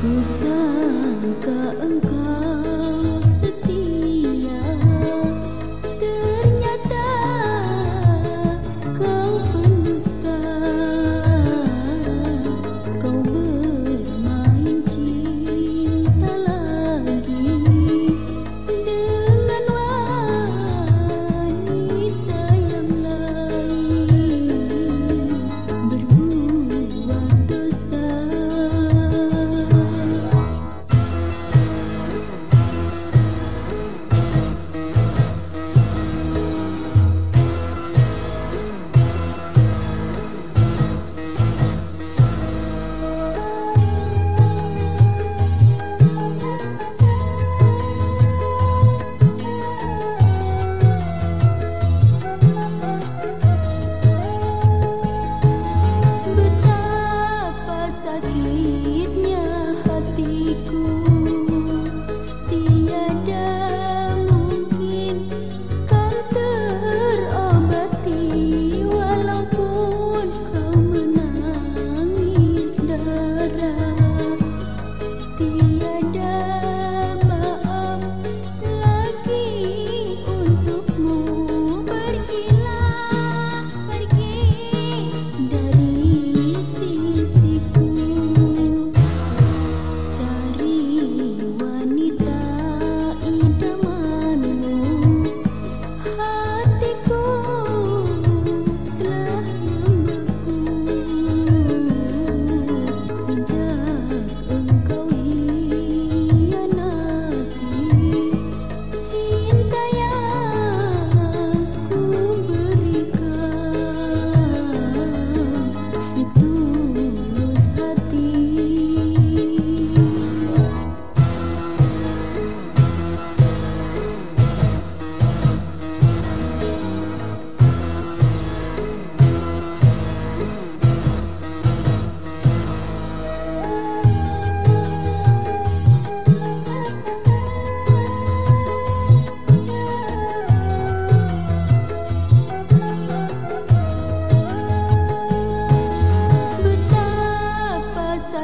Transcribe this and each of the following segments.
苦涩干戈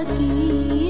सकी